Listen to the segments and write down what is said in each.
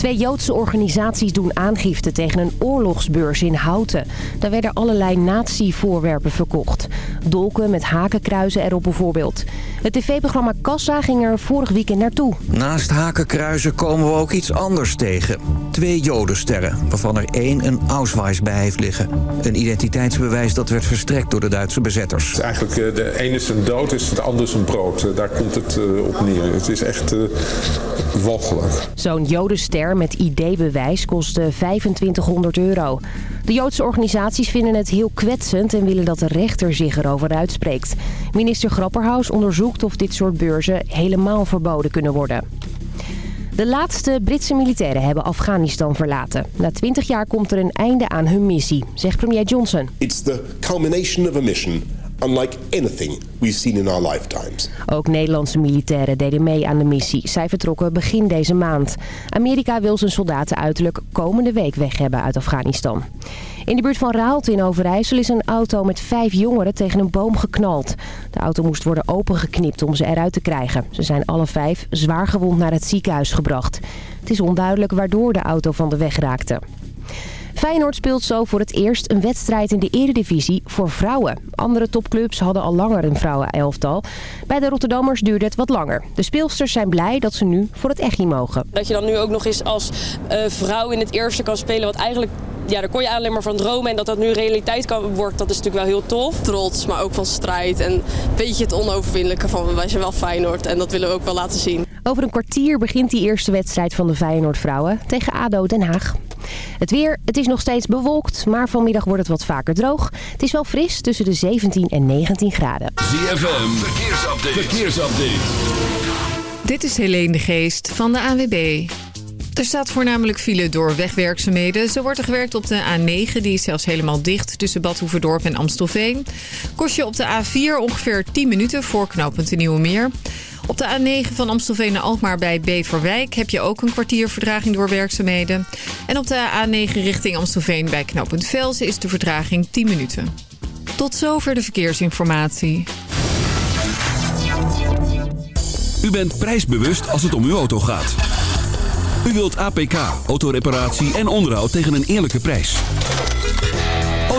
Twee Joodse organisaties doen aangifte tegen een oorlogsbeurs in Houten. Daar werden allerlei nazi-voorwerpen verkocht. Dolken met hakenkruizen erop bijvoorbeeld. Het tv-programma Kassa ging er vorig weekend naartoe. Naast hakenkruizen komen we ook iets anders tegen. Twee jodensterren, waarvan er één een Auschwitz bij heeft liggen. Een identiteitsbewijs dat werd verstrekt door de Duitse bezetters. Eigenlijk eh, de ene is een dood, is het andere is een brood. Eh, Daar komt het eh, op neer. Het is echt uh, walgelijk. Zo'n jodenster met ID-bewijs kostte 2500 euro. De Joodse organisaties vinden het heel kwetsend en willen dat de rechter zich erover uitspreekt. Minister Grapperhaus onderzoekt of dit soort beurzen helemaal verboden kunnen worden. De laatste Britse militairen hebben Afghanistan verlaten. Na 20 jaar komt er een einde aan hun missie, zegt premier Johnson. It's the culmination of a mission unlike anything we've seen in our lifetimes. Ook Nederlandse militairen deden mee aan de missie. Zij vertrokken begin deze maand. Amerika wil zijn soldaten uiterlijk komende week weg hebben uit Afghanistan. In de buurt van Raalte in Overijssel is een auto met vijf jongeren tegen een boom geknald. De auto moest worden opengeknipt om ze eruit te krijgen. Ze zijn alle vijf zwaar gewond naar het ziekenhuis gebracht. Het is onduidelijk waardoor de auto van de weg raakte. Feyenoord speelt zo voor het eerst een wedstrijd in de eredivisie voor vrouwen. Andere topclubs hadden al langer een vrouwenelftal. Bij de Rotterdammers duurde het wat langer. De speelsters zijn blij dat ze nu voor het echt mogen. Dat je dan nu ook nog eens als uh, vrouw in het eerste kan spelen... wat eigenlijk ja, daar kon je alleen maar van dromen. En dat dat nu realiteit kan wordt, dat is natuurlijk wel heel tof. Trots, maar ook van strijd. En een beetje het onoverwinnelijke van wij zijn wel Feyenoord. En dat willen we ook wel laten zien. Over een kwartier begint die eerste wedstrijd van de Feyenoord vrouwen tegen ADO Den Haag. Het weer, het is nog steeds bewolkt, maar vanmiddag wordt het wat vaker droog. Het is wel fris tussen de 17 en 19 graden. ZFM, verkeersupdate. verkeersupdate. Dit is Helene de Geest van de AWB. Er staat voornamelijk file door wegwerkzaamheden. Zo wordt er gewerkt op de A9, die is zelfs helemaal dicht tussen Bad Hoeverdorp en Amstelveen. Kost je op de A4 ongeveer 10 minuten voor knooppunt de Nieuwe Meer. Op de A9 van Amstelveen naar Alkmaar bij Beverwijk heb je ook een kwartier verdraging door werkzaamheden. En op de A9 richting Amstelveen bij knooppunt Velsen is de verdraging 10 minuten. Tot zover de verkeersinformatie. U bent prijsbewust als het om uw auto gaat. U wilt APK, autoreparatie en onderhoud tegen een eerlijke prijs.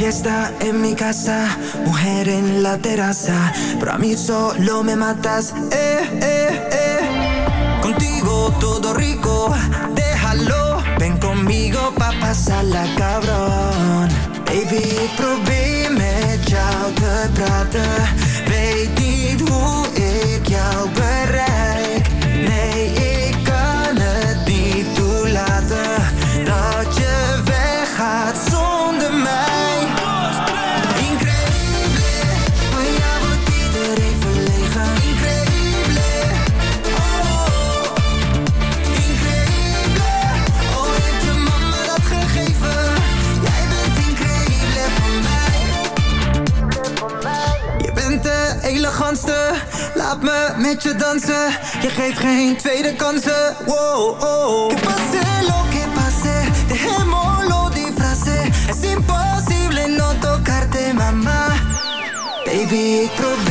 Fiesta en mi casa, mujer en la terraza, pero a mí solo me matas, eh, eh, eh. Contigo todo rico, déjalo, ven conmigo pa' pasarla cabrón. Baby, probeer met jou te praten, weet niet hoe ik jou. met je dansen. Geeft geen tweede kansen. Wow, oh. Que pase lo que pase, dejémoslo di frase. Es imposible no tocarte, mama. Baby, ik probeer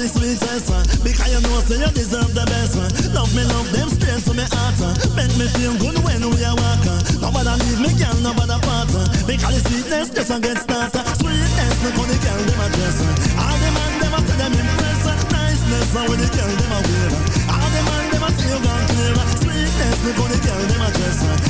the sweetest one. Because you know, say you deserve the best one. Love me, love them straight to my heart. Make me feel good when we are walking. Nobody leave me, girl, nobody part. Because the sweetness just a get started. Sweetness, look how the girl them a dress. All the man them a say them impress. Niceness, with the girl them a wear. All the man them a say you gone clear. Sweetness, look how the girl them a dress.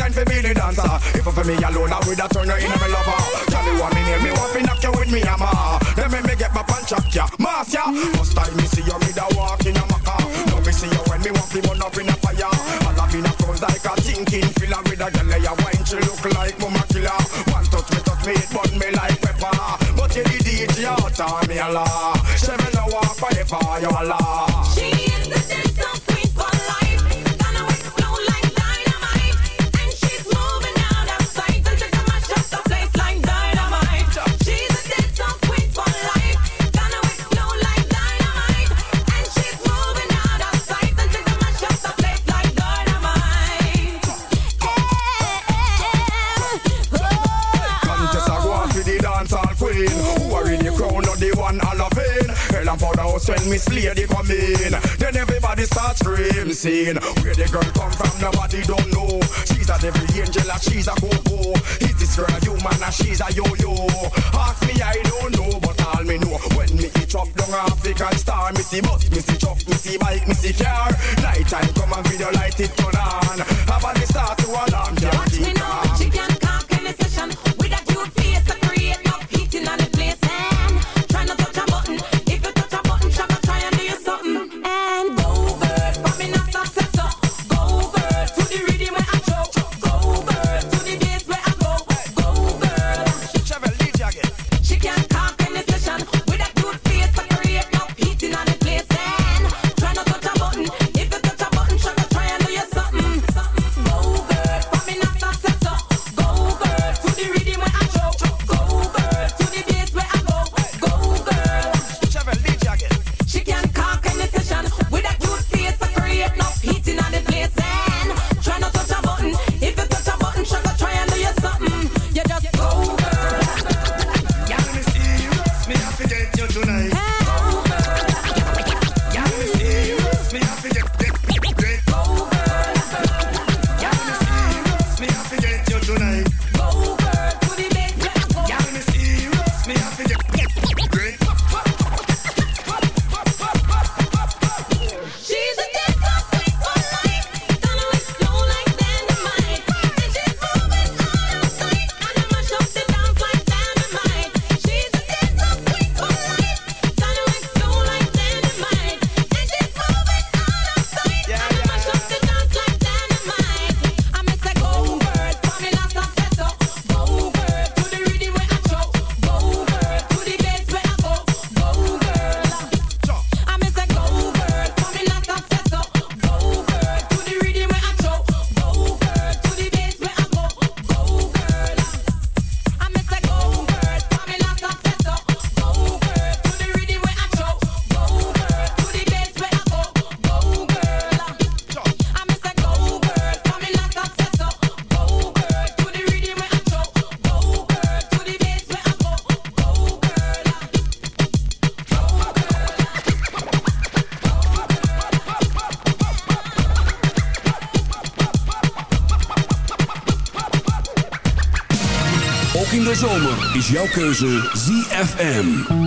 kind for me the dancer. If for me alone, I would have turned her into my lover. Johnny want me nail, me want to knock you with me hammer. Let me me get my punch up ya, mass ya. First time me see you, me da walk in a maca. Now me see you when me walk him on up in a fire. All up in a front like a thinking filler with a girl ya wine, she look like mama killer. One touch me, touch me, it burn me like pepper. But you the DJ, you turn me a la. Seven hour forever, you a la. when Miss Lady come in. Then everybody starts screaming, Where the girl come from, nobody don't know. She's a devil angel, and she's a go-go. Is this girl a human, and she's a yo-yo? Ask me, I don't know, but all me know. When me eat up down African star, missy see bus, me Chop, truck, me see bike, me see car. Night time come and video light it turn on. Have a start to alarm, Watch me now, chicken. Jouw keuze ZFM.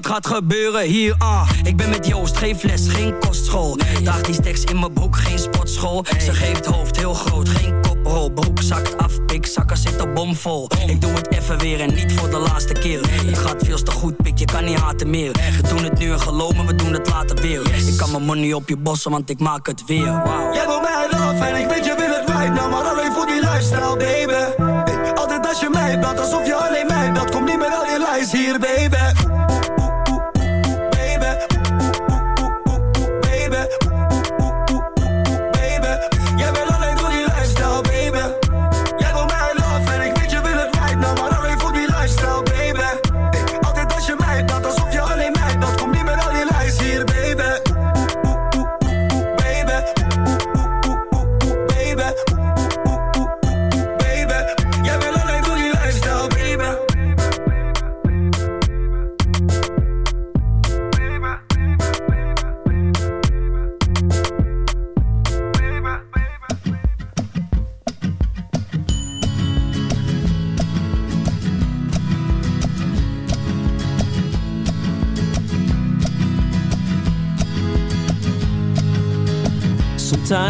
Wat gaat gebeuren hier, ah. Ik ben met Joost, geen fles, geen kostschool. Daag die stacks in mijn broek, geen sportschool. Ze geeft hoofd heel groot, geen koprol. Broek zakt af, pik, zakken zitten bomvol. Ik doe het even weer en niet voor de laatste keer. Het gaat veel te goed, pik, je kan niet haten meer. We doen het nu en geloof me, we doen het later weer. Ik kan mijn money op je bossen, want ik maak het weer, wow Jij wil mij love en ik weet je wil het right now Maar alleen voor die lifestyle, baby. Altijd als je mij belt, alsof je alleen mij belt Kom niet met al die lies hier, baby.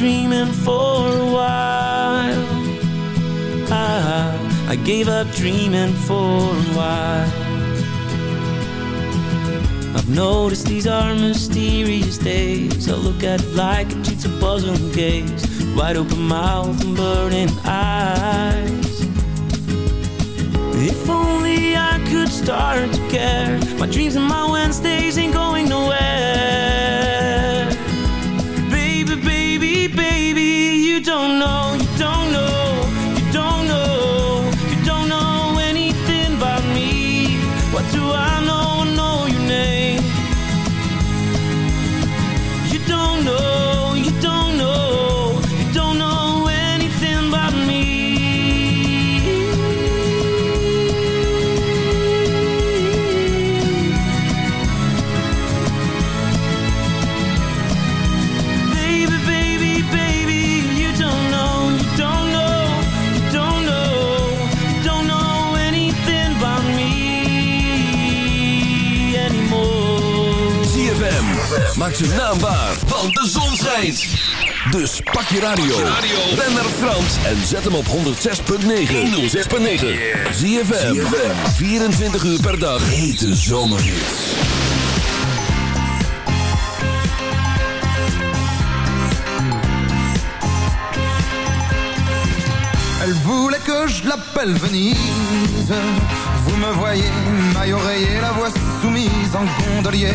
Dreaming for a while. I, I gave up dreaming for a while. I've noticed these are mysterious days. I look at it like a cheats a puzzle and gaze. Wide open mouth and burning eyes. If only I could start to care. My dreams and my Wednesdays ain't going nowhere. Zijn naam want de zon schijnt. Dus pak je radio, ren naar Frans en zet hem op 106.9. 106.9. Zie je 24 uur per dag. Hete zomerhits. Elle voulait que je l'appelle Venise. Vous me voyez, maille oreiller, la voix soumise en gondolier.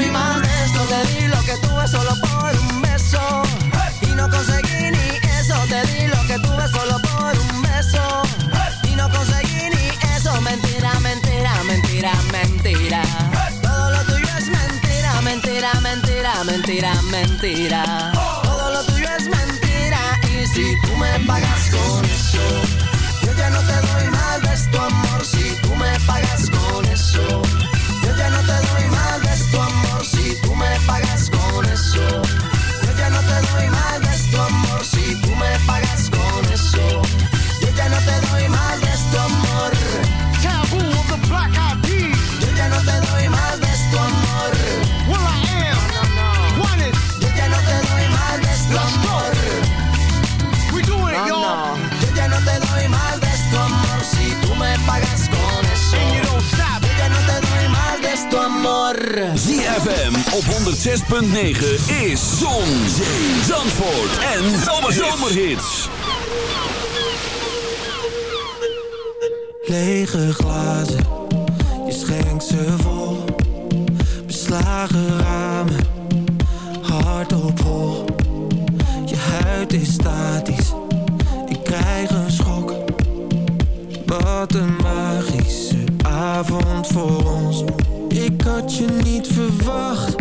que tuve solo por un beso. Y no conseguí ni eso, mentira, mentira, mentira, mentira. Todo lo tuyo es mentira, mentira, mentira, mentira, mentira. Todo lo tuyo es mentira. Y si tú me pagas con eso, yo ya no te doy más de tu op 106.9 is Zon, Zandvoort en Zomerhits. Lege glazen, je schenkt ze vol. Beslagen ramen, hard op hol. Je huid is statisch, ik krijg een schok. Wat een magische avond voor ons. Ik had je niet verwacht,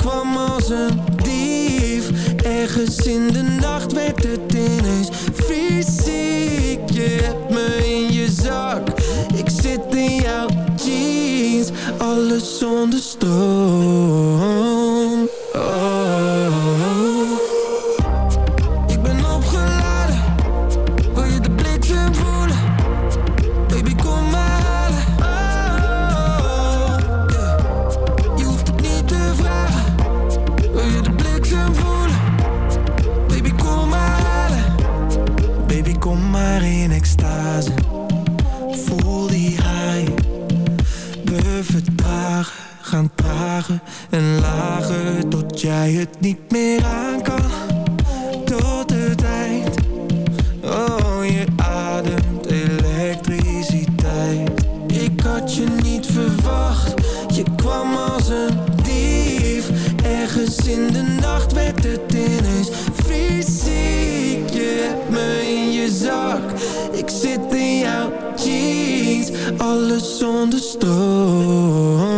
kwam als een dief. Ergens in de nacht werd het ineens fysiek. Je hebt me in je zak, ik zit in jouw jeans. Alles zonder stroom. Kom maar in extase. Voel die high. We vertragen, gaan trager en lager. Tot jij het niet meer aan kan. Tot het eind. Oh, je ademt elektriciteit. Ik had je niet verwacht, je kwam als een dief. Ergens in de nacht Alles zonder stroom.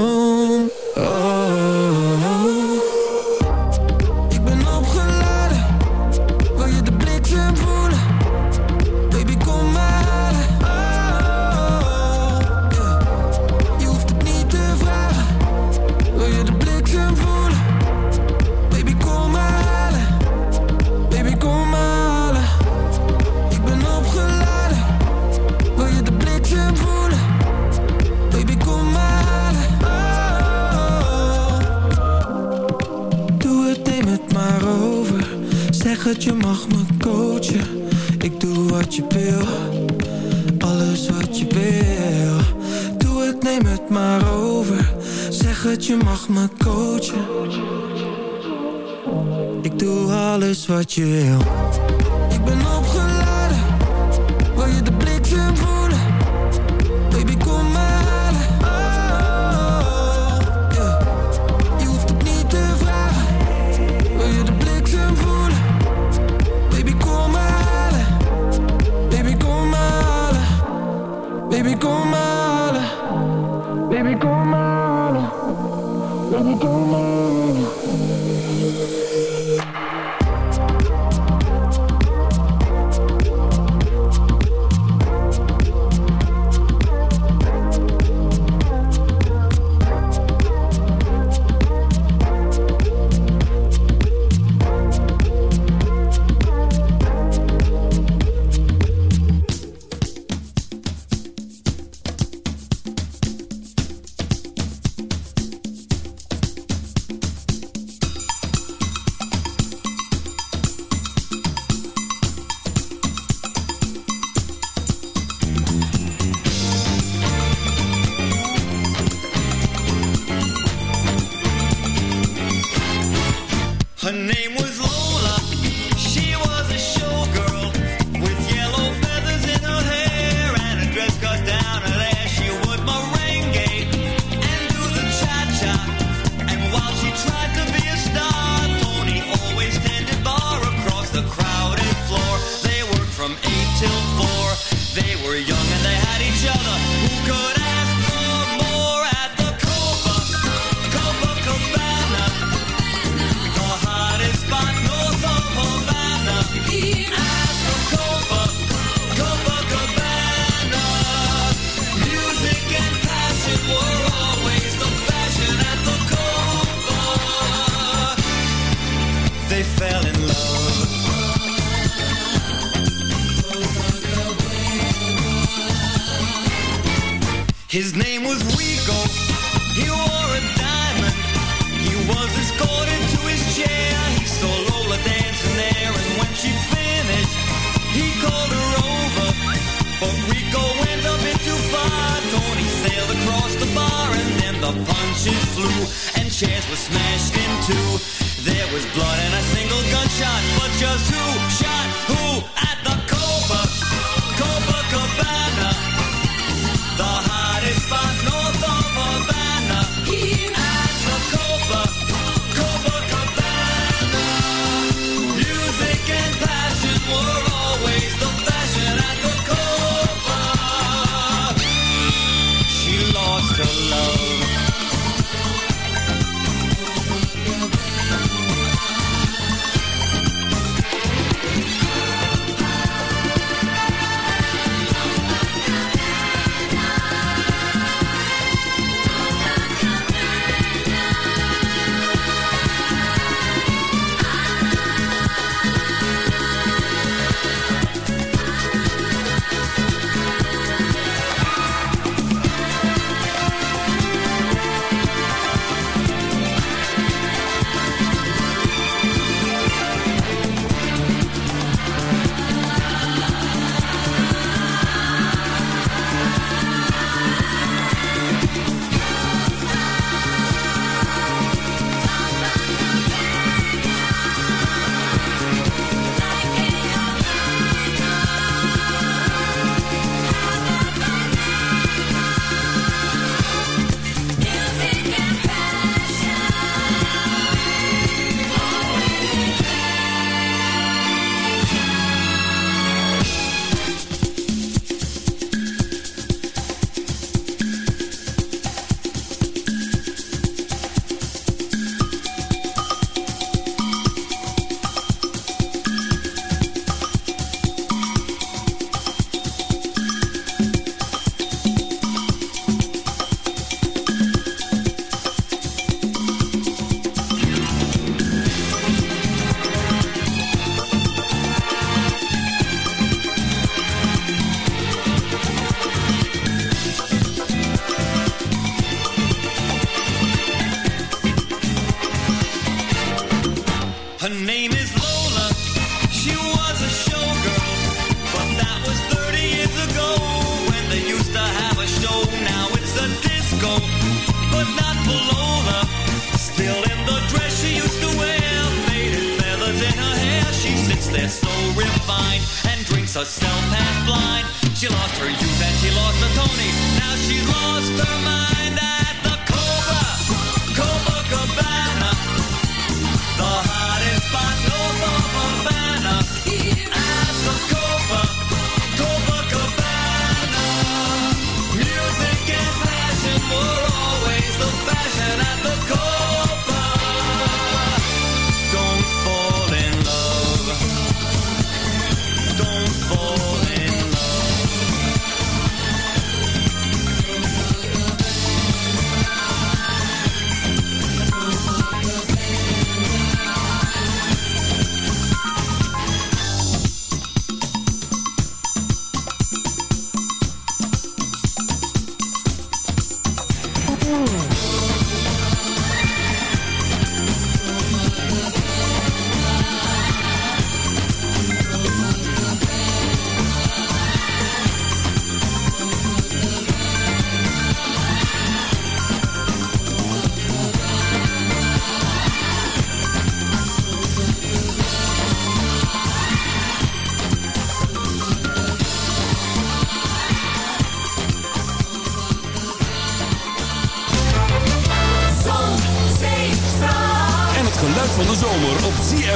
Je mag me coachen. Ik doe alles wat je wil. Ik ben opgeladen, wil je de bliksem voelen? Baby, kom maar halen. Oh, yeah. Je hoeft het niet te vragen. Wil je de bliksem voelen? Baby, kom maar halen. Baby, kom maar halen. Baby, kom maar Baby, But Rico went a bit too far. Tony sailed across the bar, and then the punches flew, and chairs were smashed in two. There was blood and a single gunshot, but just who shot who love.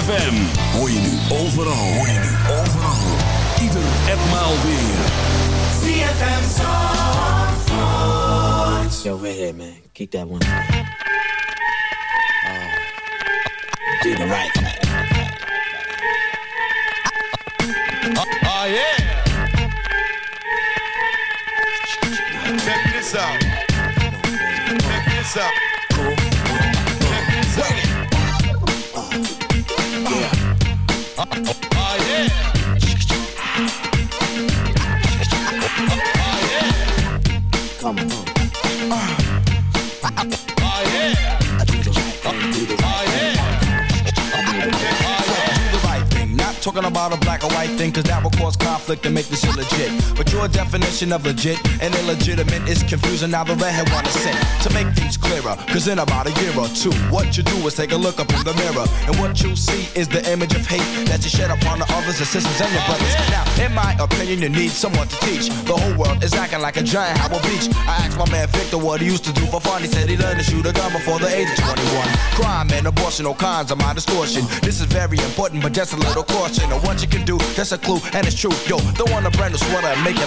ZFM. Hoor je nu overal. Hoor je nu overal. Ieder en maal weer. ZFM Zandvoort. Yo, right here, man. Keep that one. Uh, do the right thing. Oh, yeah. Check this out. Thing, cause that will cause conflict and make this illegit. Your definition of legit and illegitimate is confusing. Now the redhead wanna sing to make things clearer. Cause in about a year or two, what you do is take a look up in the mirror. And what you see is the image of hate that you shed upon the others, your sisters, and your brothers. Now, in my opinion, you need someone to teach. The whole world is acting like a giant Howard Beach. I asked my man Victor what he used to do for fun. He said he learned to shoot a gun before the age of 21. Crime and abortion, all kinds of my distortion. This is very important, but just a little caution. And what you can do, that's a clue, and it's true. Yo, don't want a brand new sweater and make your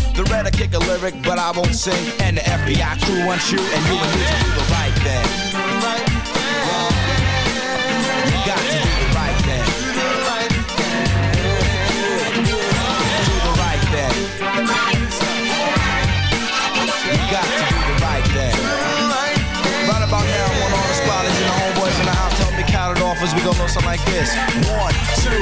The red I kick a lyric, but I won't sing. And the FBI crew wants you, and you and me to do the right thing. You got to do the right thing. Do the right thing. You got to do the right thing. Right about now, want all the spotters and the homeboys in the house me count it off as we go know something like this. One, two,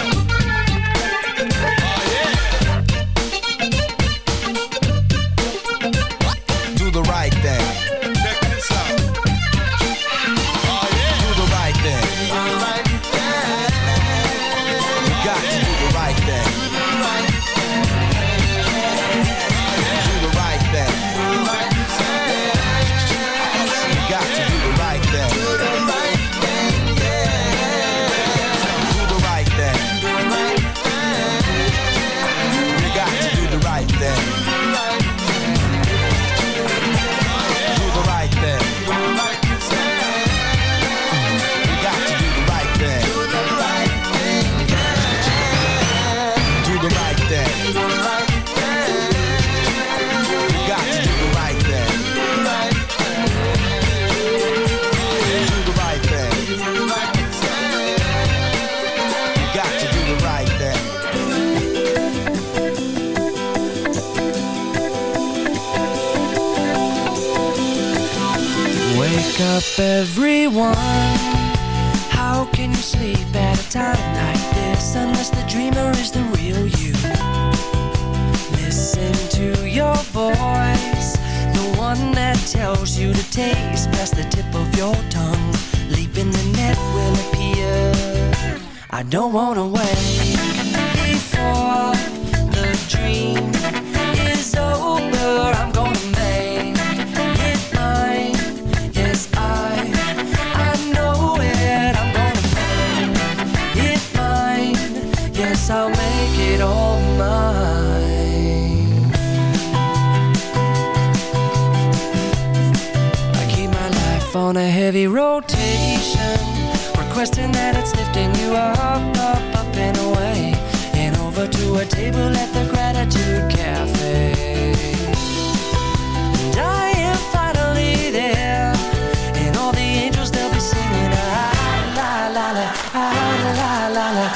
I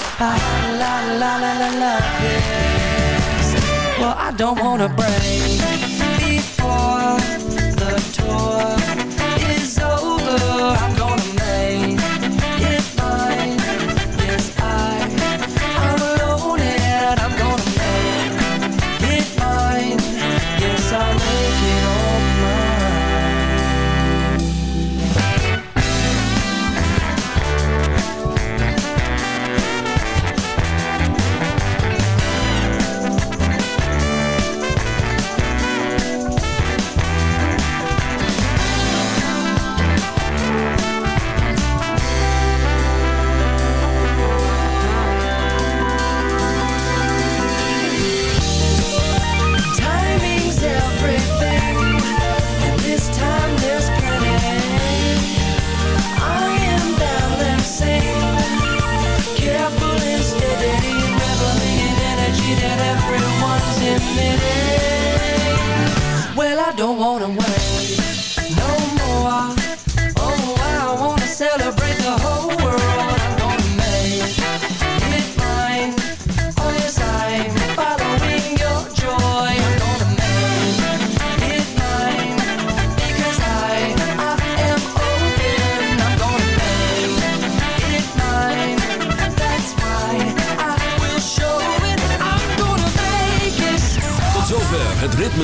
la la la la love Well, I don't wanna break Before the tour is over. I'm gonna don't wanna wait.